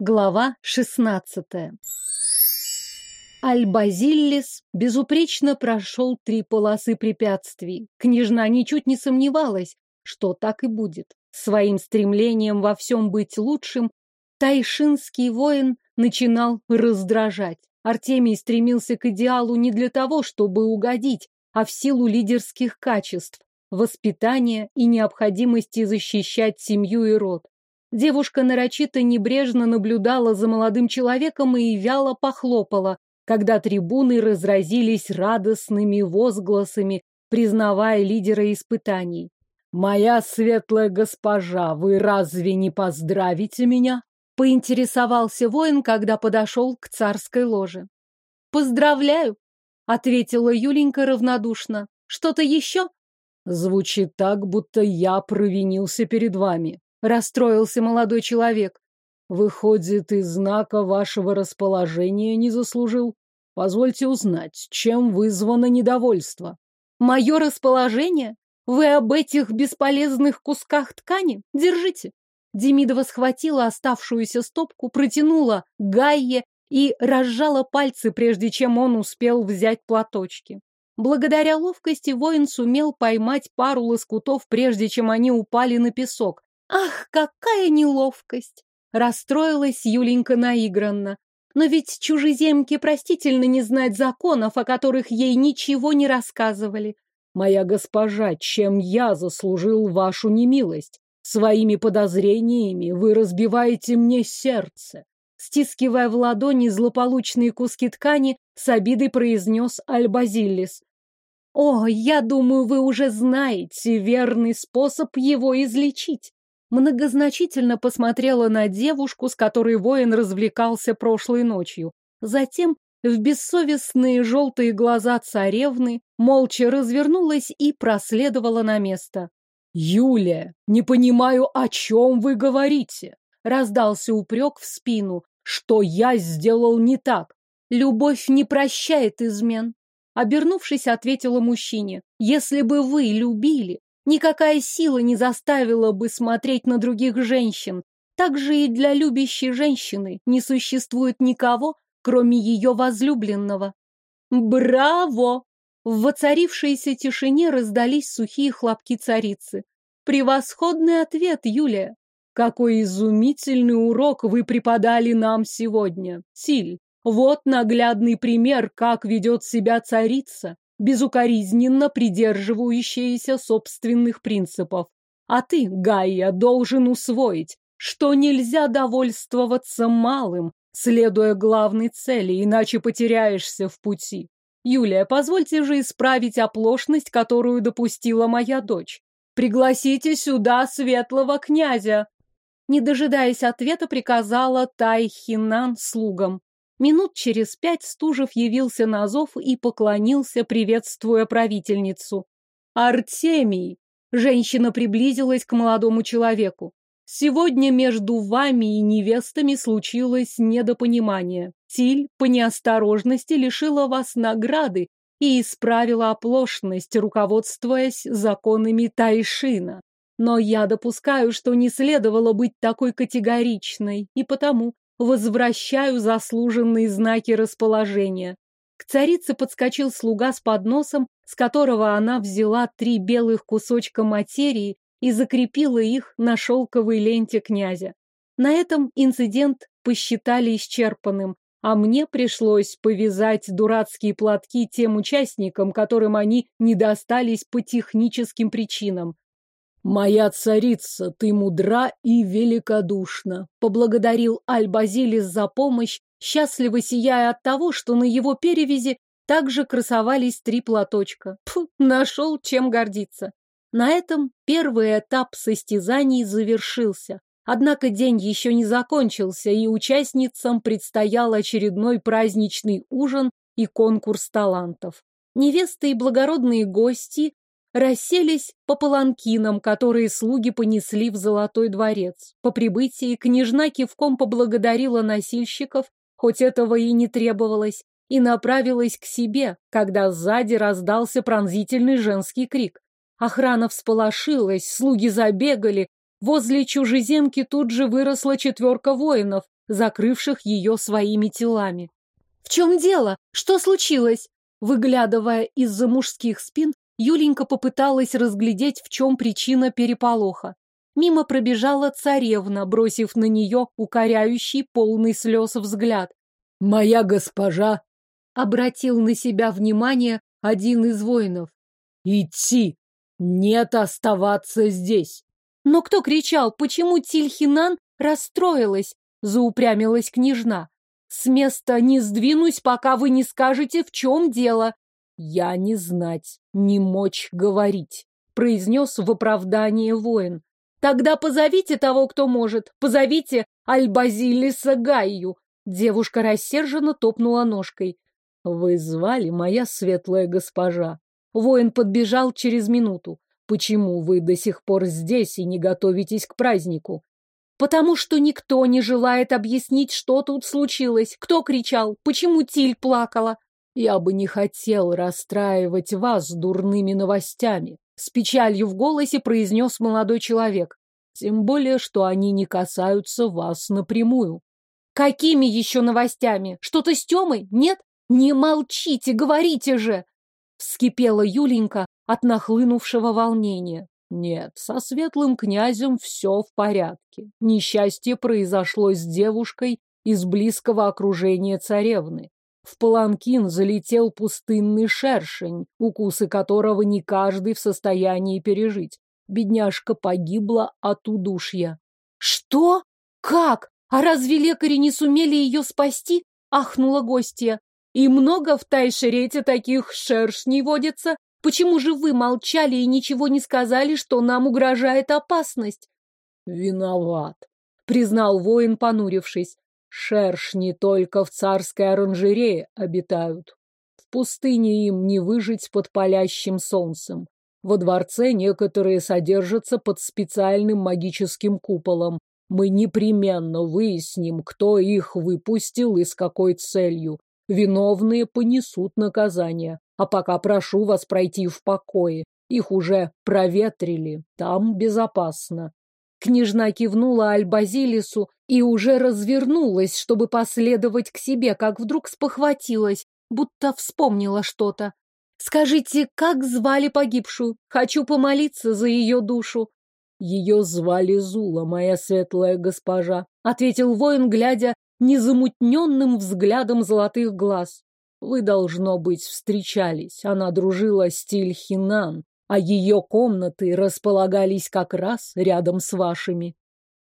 Глава шестнадцатая. Альбазиллис безупречно прошел три полосы препятствий. Княжна ничуть не сомневалась, что так и будет. Своим стремлением во всем быть лучшим тайшинский воин начинал раздражать. Артемий стремился к идеалу не для того, чтобы угодить, а в силу лидерских качеств, воспитания и необходимости защищать семью и род. Девушка нарочито небрежно наблюдала за молодым человеком и вяло похлопала, когда трибуны разразились радостными возгласами, признавая лидера испытаний. «Моя светлая госпожа, вы разве не поздравите меня?» поинтересовался воин, когда подошел к царской ложе. «Поздравляю!» — ответила Юленька равнодушно. «Что-то еще?» «Звучит так, будто я провинился перед вами», — расстроился молодой человек. «Выходит, и знака вашего расположения не заслужил? Позвольте узнать, чем вызвано недовольство?» «Мое расположение? Вы об этих бесполезных кусках ткани? Держите!» Демидова схватила оставшуюся стопку, протянула Гайе и разжала пальцы, прежде чем он успел взять платочки. Благодаря ловкости воин сумел поймать пару лоскутов, прежде чем они упали на песок. Ах, какая неловкость! Расстроилась Юленька наигранно. Но ведь чужеземке простительно не знать законов, о которых ей ничего не рассказывали. Моя госпожа, чем я заслужил вашу немилость? Своими подозрениями вы разбиваете мне сердце. Стискивая в ладони злополучные куски ткани, с обидой произнес Альбазиллис. О, я думаю, вы уже знаете верный способ его излечить. Многозначительно посмотрела на девушку, с которой воин развлекался прошлой ночью. Затем в бессовестные желтые глаза царевны молча развернулась и проследовала на место. «Юлия, не понимаю, о чем вы говорите!» Раздался упрек в спину. «Что я сделал не так?» «Любовь не прощает измен», Обернувшись, ответила мужчине. «Если бы вы любили, никакая сила не заставила бы смотреть на других женщин. Так же и для любящей женщины не существует никого, кроме ее возлюбленного». «Браво!» В воцарившейся тишине раздались сухие хлопки царицы. «Превосходный ответ, Юлия! Какой изумительный урок вы преподали нам сегодня, Силь! Вот наглядный пример, как ведет себя царица, безукоризненно придерживающаяся собственных принципов. А ты, Гайя, должен усвоить, что нельзя довольствоваться малым, следуя главной цели, иначе потеряешься в пути. Юлия, позвольте же исправить оплошность, которую допустила моя дочь. Пригласите сюда светлого князя. Не дожидаясь ответа, приказала Тайхинан слугам. Минут через пять Стужев явился на зов и поклонился, приветствуя правительницу. «Артемий!» Женщина приблизилась к молодому человеку. Сегодня между вами и невестами случилось недопонимание. Тиль по неосторожности лишила вас награды и исправила оплошность, руководствуясь законами Тайшина. Но я допускаю, что не следовало быть такой категоричной, и потому возвращаю заслуженные знаки расположения. К царице подскочил слуга с подносом, с которого она взяла три белых кусочка материи и закрепила их на шелковой ленте князя. На этом инцидент посчитали исчерпанным, а мне пришлось повязать дурацкие платки тем участникам, которым они не достались по техническим причинам. «Моя царица, ты мудра и великодушна», — поблагодарил Аль-Базилис за помощь, счастливо сияя от того, что на его перевязи также красовались три платочка. Фу, нашел чем гордиться. На этом первый этап состязаний завершился. Однако день еще не закончился, и участницам предстоял очередной праздничный ужин и конкурс талантов. Невесты и благородные гости расселись по паланкинам, которые слуги понесли в Золотой дворец. По прибытии княжна кивком поблагодарила носильщиков, хоть этого и не требовалось, и направилась к себе, когда сзади раздался пронзительный женский крик. Охрана всполошилась, слуги забегали, возле чужеземки тут же выросла четверка воинов, закрывших ее своими телами. «В чем дело? Что случилось?» Выглядывая из-за мужских спин, Юленька попыталась разглядеть, в чем причина переполоха. Мимо пробежала царевна, бросив на нее укоряющий, полный слез взгляд. «Моя госпожа!» — обратил на себя внимание один из воинов. «Идти! Нет оставаться здесь!» Но кто кричал, почему Тильхинан расстроилась? Заупрямилась княжна. С места не сдвинусь, пока вы не скажете, в чем дело. Я не знать, не мочь говорить, произнес в оправдание воин. Тогда позовите того, кто может. Позовите Альбазилиса Гайю. Девушка рассерженно топнула ножкой. Вы звали, моя светлая госпожа. Воин подбежал через минуту. Почему вы до сих пор здесь и не готовитесь к празднику? Потому что никто не желает объяснить, что тут случилось. Кто кричал? Почему Тиль плакала? Я бы не хотел расстраивать вас дурными новостями. С печалью в голосе произнес молодой человек. Тем более, что они не касаются вас напрямую. Какими еще новостями? Что-то с Темой? Нет? Не молчите, говорите же! Вскипела Юленька, от нахлынувшего волнения. Нет, со светлым князем все в порядке. Несчастье произошло с девушкой из близкого окружения царевны. В паланкин залетел пустынный шершень, укусы которого не каждый в состоянии пережить. Бедняжка погибла от удушья. «Что? Как? А разве лекари не сумели ее спасти?» — ахнула гостья. «И много в Тайшерете таких шершней водится? Почему же вы молчали и ничего не сказали, что нам угрожает опасность? Виноват, признал воин, понурившись. Шершни только в царской оранжерее обитают. В пустыне им не выжить под палящим солнцем. Во дворце некоторые содержатся под специальным магическим куполом. Мы непременно выясним, кто их выпустил и с какой целью. Виновные понесут наказание. А пока прошу вас пройти в покое. Их уже проветрили. Там безопасно. Княжна кивнула Альбазилису и уже развернулась, чтобы последовать к себе, как вдруг спохватилась, будто вспомнила что-то. «Скажите, как звали погибшую? Хочу помолиться за ее душу». «Ее звали Зула, моя светлая госпожа», — ответил воин, глядя незамутненным взглядом золотых глаз. Вы, должно быть, встречались. Она дружила с Тильхинан, а ее комнаты располагались как раз рядом с вашими.